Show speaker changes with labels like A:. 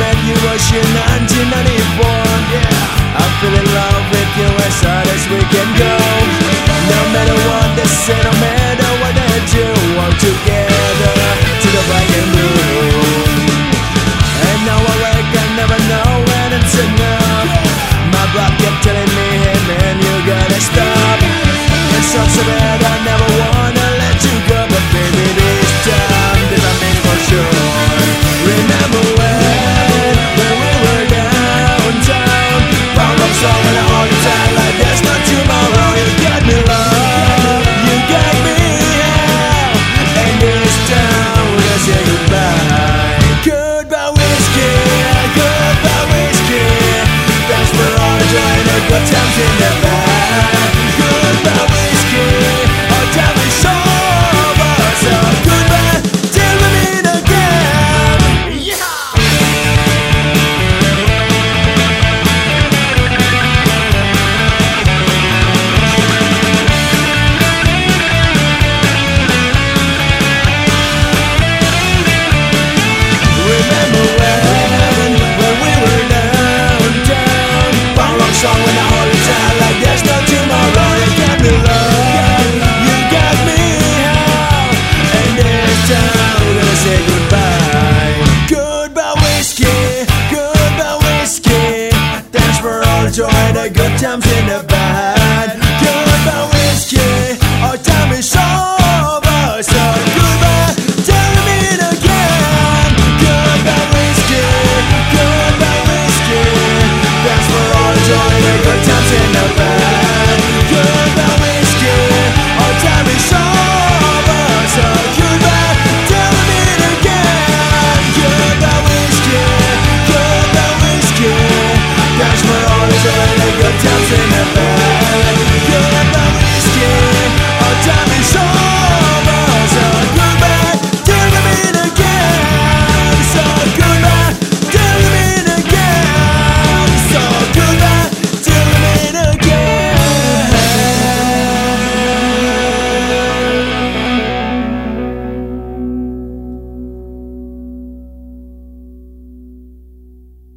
A: met you was in 1994 yeah. I fell in love with you enjoy the good times and the bad. Goodbye.